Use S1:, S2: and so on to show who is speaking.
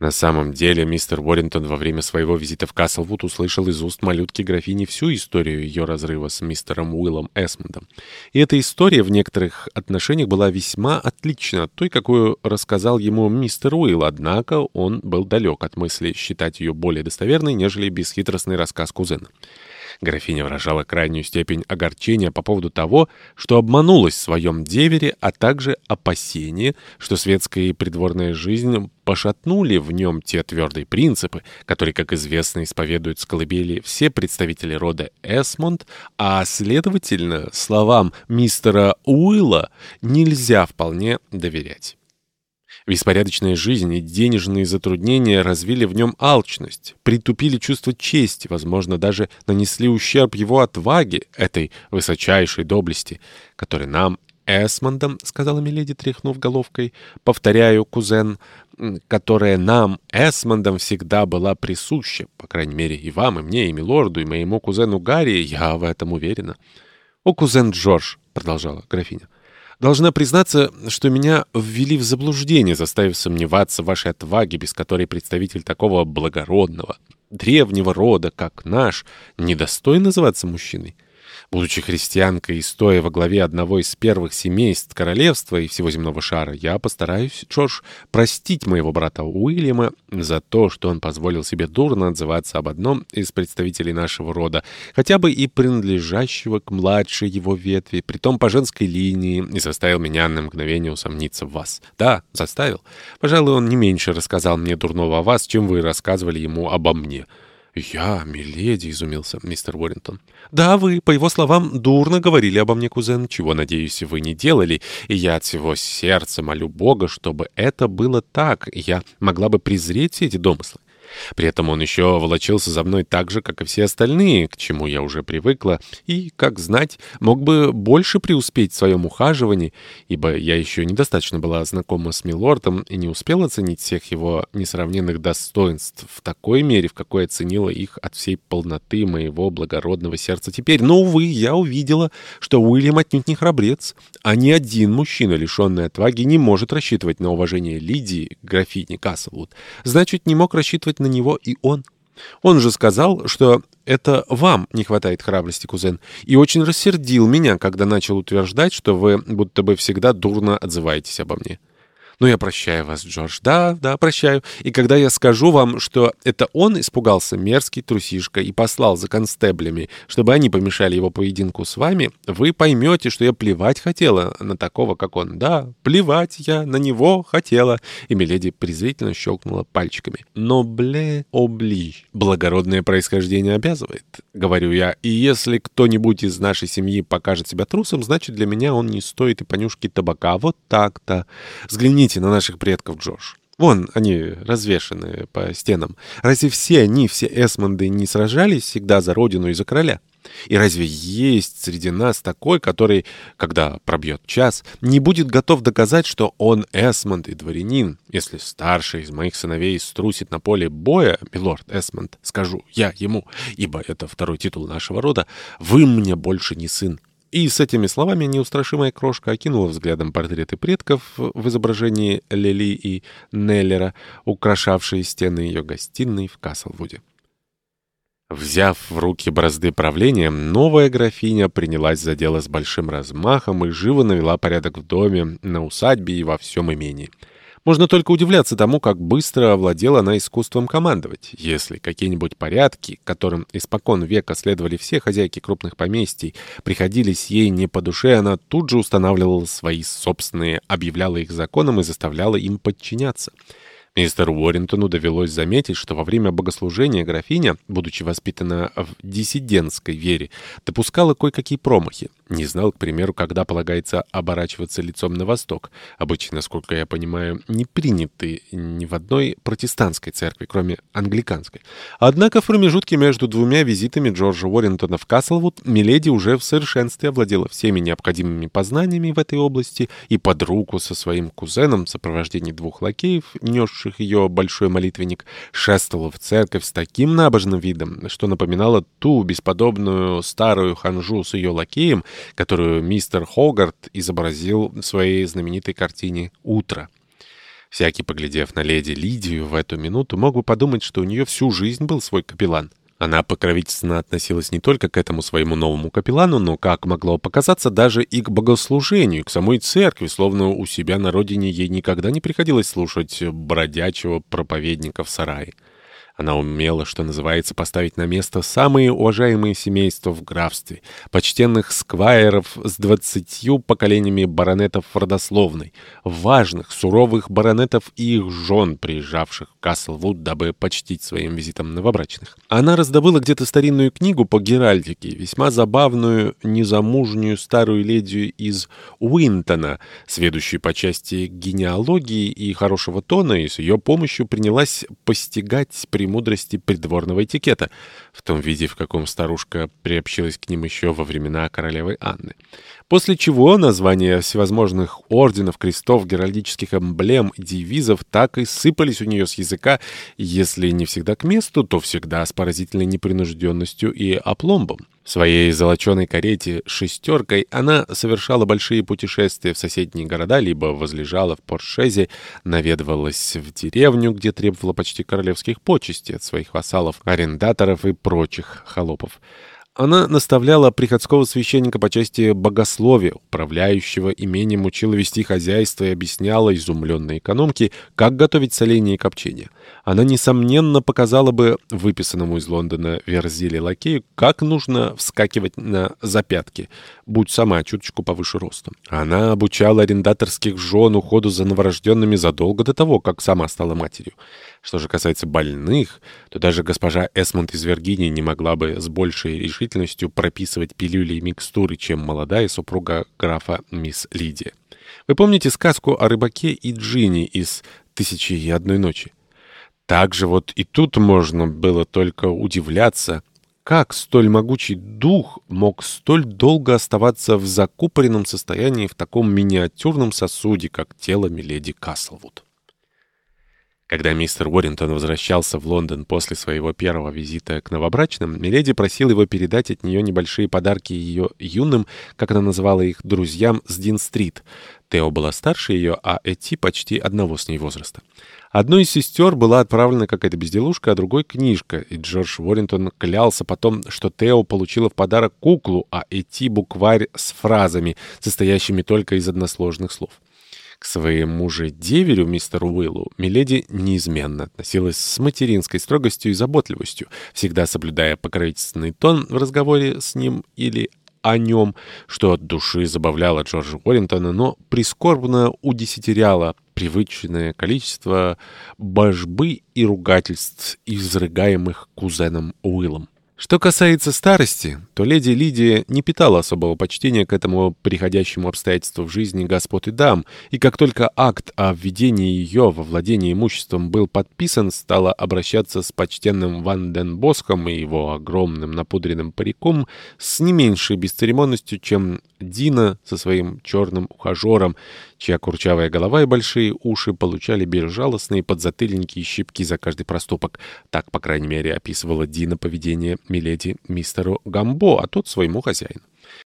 S1: На самом деле, мистер Уоррингтон во время своего визита в Каслвуд услышал из уст малютки графини всю историю ее разрыва с мистером Уиллом Эсмондом. И эта история в некоторых отношениях была весьма отлична от той, какую рассказал ему мистер Уилл, однако он был далек от мысли считать ее более достоверной, нежели бесхитростный рассказ кузена. Графиня выражала крайнюю степень огорчения по поводу того, что обманулась в своем девере, а также опасение, что светская и придворная жизнь пошатнули в нем те твердые принципы, которые, как известно, исповедуют с колыбели все представители рода Эсмонд, а, следовательно, словам мистера Уилла нельзя вполне доверять. Беспорядочная жизнь и денежные затруднения развили в нем алчность, притупили чувство чести, возможно, даже нанесли ущерб его отваге, этой высочайшей доблести, которой нам, Эсмондом, — сказала Миледи, тряхнув головкой, — повторяю, кузен, которая нам, Эсмондом, всегда была присуща, по крайней мере, и вам, и мне, и милорду, и моему кузену Гарри, я в этом уверена. — О, кузен Джордж, — продолжала графиня, — Должна признаться, что меня ввели в заблуждение, заставив сомневаться в вашей отваге, без которой представитель такого благородного, древнего рода, как наш, недостоин называться мужчиной. Будучи христианкой и стоя во главе одного из первых семейств королевства и всего земного шара, я постараюсь, Джордж, простить моего брата Уильяма за то, что он позволил себе дурно отзываться об одном из представителей нашего рода, хотя бы и принадлежащего к младшей его ветви, притом по женской линии, и заставил меня на мгновение усомниться в вас. Да, заставил. Пожалуй, он не меньше рассказал мне дурного о вас, чем вы рассказывали ему обо мне». «Я, миледи», — изумился мистер Уоррингтон. «Да, вы, по его словам, дурно говорили обо мне, кузен, чего, надеюсь, вы не делали, и я от всего сердца молю Бога, чтобы это было так, и я могла бы презреть эти домыслы. При этом он еще волочился за мной так же, как и все остальные, к чему я уже привыкла, и, как знать, мог бы больше преуспеть в своем ухаживании, ибо я еще недостаточно была знакома с Милордом и не успела оценить всех его несравненных достоинств в такой мере, в какой оценила их от всей полноты моего благородного сердца теперь. Но, увы, я увидела, что Уильям отнюдь не храбрец, а ни один мужчина, лишенный отваги, не может рассчитывать на уважение Лидии, графини Каслвуд. Значит, не мог рассчитывать на него и он. Он же сказал, что это вам не хватает храбрости, кузен, и очень рассердил меня, когда начал утверждать, что вы будто бы всегда дурно отзываетесь обо мне. Но я прощаю вас, Джордж. Да, да, прощаю. И когда я скажу вам, что это он испугался мерзкий трусишка и послал за констеблями, чтобы они помешали его поединку с вами, вы поймете, что я плевать хотела на такого, как он. Да, плевать я на него хотела. И Миледи презрительно щелкнула пальчиками. Но, бле, оближ. Благородное происхождение обязывает, говорю я. И если кто-нибудь из нашей семьи покажет себя трусом, значит, для меня он не стоит и понюшки табака. Вот так-то. Взгляните Взгляните на наших предков, Джош. Вон они развешаны по стенам. Разве все они, все Эсмонды, не сражались всегда за родину и за короля? И разве есть среди нас такой, который, когда пробьет час, не будет готов доказать, что он Эсмонд и дворянин? Если старший из моих сыновей струсит на поле боя, милорд Эсмонд, скажу я ему, ибо это второй титул нашего рода, вы мне больше не сын. И с этими словами неустрашимая крошка окинула взглядом портреты предков в изображении Лели и Неллера, украшавшие стены ее гостиной в Каслвуде. Взяв в руки бразды правления, новая графиня принялась за дело с большим размахом и живо навела порядок в доме, на усадьбе и во всем имении. Можно только удивляться тому, как быстро овладела она искусством командовать. Если какие-нибудь порядки, которым испокон века следовали все хозяйки крупных поместий, приходились ей не по душе, она тут же устанавливала свои собственные, объявляла их законом и заставляла им подчиняться. Мистеру Уоррентону довелось заметить, что во время богослужения графиня, будучи воспитана в диссидентской вере, допускала кое-какие промахи. Не знал, к примеру, когда полагается оборачиваться лицом на восток. Обычно, насколько я понимаю, не приняты ни в одной протестантской церкви, кроме англиканской. Однако в промежутке между двумя визитами Джорджа Уоррентона в Каслвуд Миледи уже в совершенстве овладела всеми необходимыми познаниями в этой области и под руку со своим кузеном в сопровождении двух лакеев, несших ее большой молитвенник, шествовала в церковь с таким набожным видом, что напоминала ту бесподобную старую ханжу с ее лакеем, которую мистер Хогарт изобразил в своей знаменитой картине «Утро». Всякий, поглядев на леди Лидию в эту минуту, мог бы подумать, что у нее всю жизнь был свой капеллан. Она покровительственно относилась не только к этому своему новому капеллану, но, как могло показаться, даже и к богослужению, к самой церкви, словно у себя на родине ей никогда не приходилось слушать бродячего проповедника в сарае. Она умела, что называется, поставить на место самые уважаемые семейства в графстве, почтенных сквайров с двадцатью поколениями баронетов родословной, важных, суровых баронетов и их жен, приезжавших в Каслвуд, дабы почтить своим визитом новобрачных. Она раздобыла где-то старинную книгу по геральдике, весьма забавную, незамужнюю старую леди из Уинтона, сведущую по части генеалогии и хорошего тона, и с ее помощью принялась постигать при премудрости придворного этикета, в том виде, в каком старушка приобщилась к ним еще во времена королевы Анны. После чего названия всевозможных орденов, крестов, геральдических эмблем девизов так и сыпались у нее с языка, если не всегда к месту, то всегда с поразительной непринужденностью и опломбом. В своей золоченой карете «шестеркой» она совершала большие путешествия в соседние города, либо возлежала в Поршезе, наведывалась в деревню, где требовала почти королевских почестей от своих вассалов, арендаторов и прочих холопов. Она наставляла приходского священника по части богословия, управляющего имением учила вести хозяйство и объясняла изумленной экономке, как готовить соленье и копчение. Она, несомненно, показала бы выписанному из Лондона Верзиле лакею, как нужно вскакивать на запятки, будь сама чуточку повыше ростом. Она обучала арендаторских жен уходу за новорожденными задолго до того, как сама стала матерью. Что же касается больных, то даже госпожа Эсмонд из Виргинии не могла бы с большей решительностью прописывать пилюли и микстуры, чем молодая супруга графа мисс Лидия. Вы помните сказку о рыбаке и джине из «Тысячи и одной ночи»? Так же вот и тут можно было только удивляться, как столь могучий дух мог столь долго оставаться в закупоренном состоянии в таком миниатюрном сосуде, как тело миледи Каслвуд. Когда мистер Уоррингтон возвращался в Лондон после своего первого визита к новобрачным, Миледи просил его передать от нее небольшие подарки ее юным, как она называла их, друзьям с Дин-стрит. Тео была старше ее, а Эти почти одного с ней возраста. Одной из сестер была отправлена какая-то безделушка, а другой — книжка, и Джордж Уоррингтон клялся потом, что Тео получила в подарок куклу, а Эти — букварь с фразами, состоящими только из односложных слов. К своему же деверю, мистеру Уиллу, Миледи неизменно относилась с материнской строгостью и заботливостью, всегда соблюдая покровительственный тон в разговоре с ним или о нем, что от души забавляло Джорджа Уоррентона, но прискорбно удесятеряло привычное количество божбы и ругательств, изрыгаемых кузеном Уиллом. Что касается старости, то леди Лидия не питала особого почтения к этому приходящему обстоятельству в жизни господ и дам, и как только акт о введении ее во владение имуществом был подписан, стала обращаться с почтенным Ван Ден Боском и его огромным напудренным париком с не меньшей бесцеремонностью, чем Дина со своим черным ухажером, чья курчавая голова и большие уши получали безжалостные подзатыльники и щипки за каждый проступок. Так, по крайней мере, описывала Дина поведение миледи мистеру Гамбо, а тот своему хозяину.